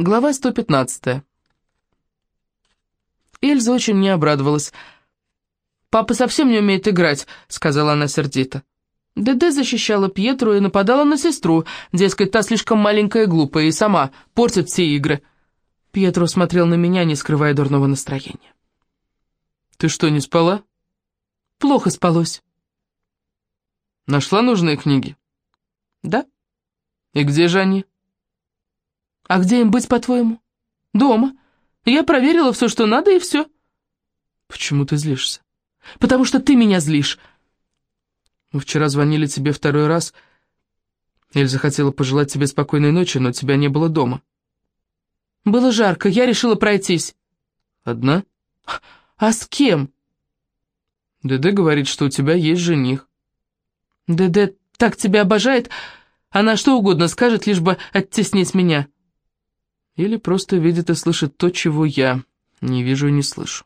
Глава 115. Эльза очень не обрадовалась. «Папа совсем не умеет играть», — сказала она сердито. ДД защищала Пьетру и нападала на сестру, дескать, та слишком маленькая и глупая, и сама портит все игры. Пьетро смотрел на меня, не скрывая дурного настроения. «Ты что, не спала?» «Плохо спалось». «Нашла нужные книги?» «Да». «И где же они?» «А где им быть, по-твоему?» «Дома. Я проверила все, что надо, и все». «Почему ты злишься?» «Потому что ты меня злишь». «Мы вчера звонили тебе второй раз. Эльза хотела пожелать тебе спокойной ночи, но тебя не было дома». «Было жарко, я решила пройтись». «Одна?» «А с кем?» «ДД говорит, что у тебя есть жених». «ДД так тебя обожает, она что угодно скажет, лишь бы оттеснить меня». Или просто видит и слышит то, чего я не вижу и не слышу.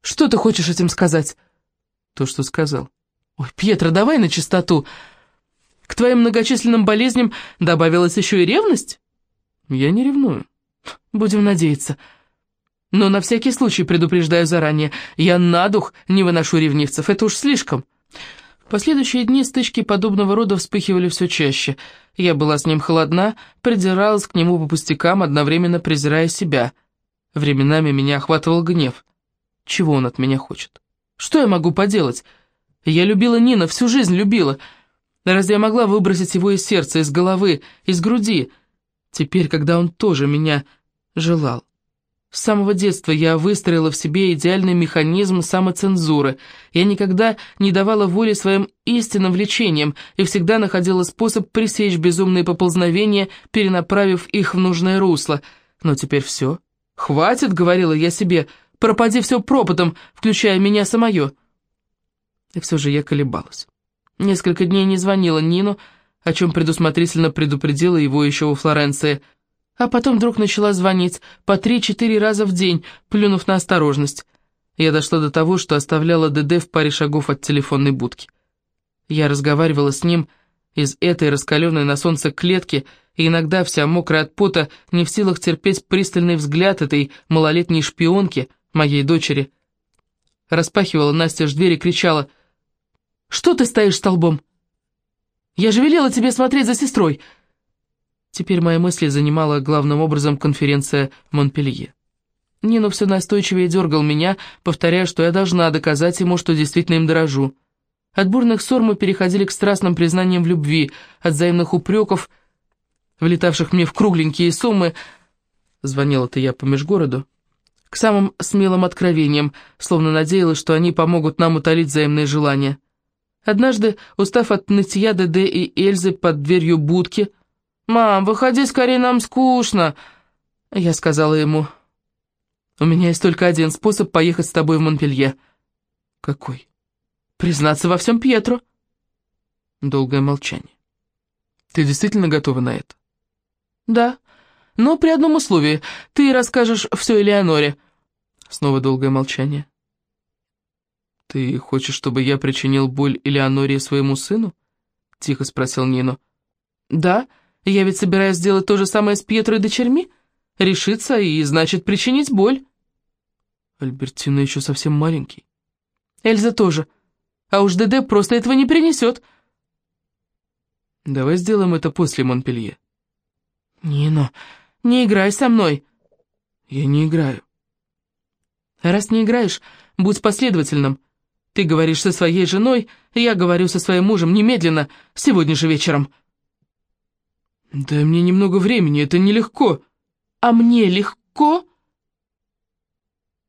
«Что ты хочешь этим сказать?» «То, что сказал». «Ой, Пьетро, давай на чистоту. К твоим многочисленным болезням добавилась еще и ревность?» «Я не ревную». «Будем надеяться. Но на всякий случай предупреждаю заранее, я на дух не выношу ревнивцев, это уж слишком». Последующие дни стычки подобного рода вспыхивали все чаще. Я была с ним холодна, придиралась к нему по пустякам, одновременно презирая себя. Временами меня охватывал гнев. Чего он от меня хочет? Что я могу поделать? Я любила Нина, всю жизнь любила. Разве я могла выбросить его из сердца, из головы, из груди? Теперь, когда он тоже меня желал. С самого детства я выстроила в себе идеальный механизм самоцензуры. Я никогда не давала воли своим истинным влечениям и всегда находила способ пресечь безумные поползновения, перенаправив их в нужное русло. Но теперь все. «Хватит», — говорила я себе, — «пропади все пропотом, включая меня самое». И все же я колебалась. Несколько дней не звонила Нину, о чем предусмотрительно предупредила его еще во Флоренции — а потом вдруг начала звонить по три-четыре раза в день, плюнув на осторожность. Я дошла до того, что оставляла ДД в паре шагов от телефонной будки. Я разговаривала с ним из этой раскаленной на солнце клетки, и иногда вся мокрая от пота, не в силах терпеть пристальный взгляд этой малолетней шпионки, моей дочери. Распахивала Настя ж дверь и кричала, «Что ты стоишь столбом? Я же велела тебе смотреть за сестрой!» Теперь мои мысли занимала главным образом конференция Монпелье. Нину все настойчивее дергал меня, повторяя, что я должна доказать ему, что действительно им дорожу. От бурных ссор мы переходили к страстным признаниям в любви, от взаимных упреков, влетавших мне в кругленькие суммы, звонила-то я по межгороду, к самым смелым откровениям, словно надеялась, что они помогут нам утолить взаимные желания. Однажды, устав от нытья ДД и Эльзы под дверью будки, «Мам, выходи скорее, нам скучно!» Я сказала ему, «У меня есть только один способ поехать с тобой в Монпелье». «Какой?» «Признаться во всем Пьетро». Долгое молчание. «Ты действительно готова на это?» «Да, но при одном условии. Ты расскажешь все Элеоноре». Снова долгое молчание. «Ты хочешь, чтобы я причинил боль Элеоноре своему сыну?» — тихо спросил Нино. «Да». Я ведь собираюсь сделать то же самое с Пьетро и дочерьми. Решиться и, значит, причинить боль. Альбертина еще совсем маленький. Эльза тоже. А уж ДД просто этого не принесет. Давай сделаем это после Монпелье. Нино, не играй со мной. Я не играю. Раз не играешь, будь последовательным. Ты говоришь со своей женой, я говорю со своим мужем немедленно, сегодня же вечером. «Дай мне немного времени, это нелегко». «А мне легко?»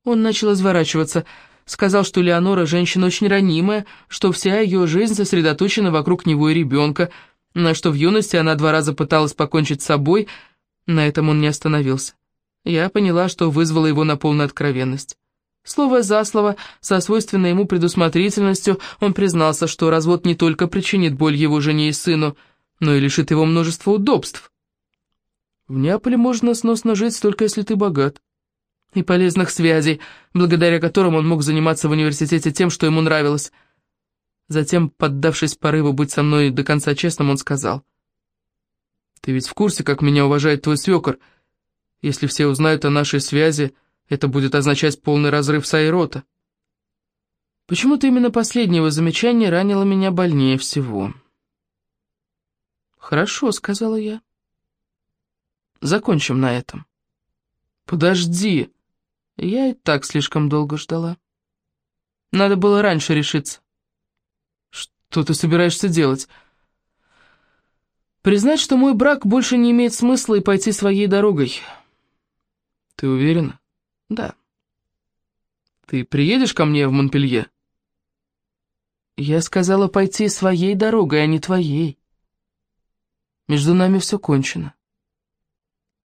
Он начал изворачиваться, сказал, что Леонора женщина очень ранимая, что вся ее жизнь сосредоточена вокруг него и ребенка, на что в юности она два раза пыталась покончить с собой, на этом он не остановился. Я поняла, что вызвало его на полную откровенность. Слово за слово, со свойственной ему предусмотрительностью, он признался, что развод не только причинит боль его жене и сыну, но и лишит его множества удобств. В Неаполе можно сносно жить только если ты богат. И полезных связей, благодаря которым он мог заниматься в университете тем, что ему нравилось. Затем, поддавшись порыву быть со мной до конца честным, он сказал. «Ты ведь в курсе, как меня уважает твой свекор, Если все узнают о нашей связи, это будет означать полный разрыв Сайрота. Почему-то именно последнего замечания ранило меня больнее всего. «Хорошо», — сказала я. «Закончим на этом». «Подожди!» Я и так слишком долго ждала. Надо было раньше решиться. Что ты собираешься делать? Признать, что мой брак больше не имеет смысла и пойти своей дорогой. Ты уверена? Да. Ты приедешь ко мне в Монпелье? Я сказала пойти своей дорогой, а не твоей. Между нами все кончено.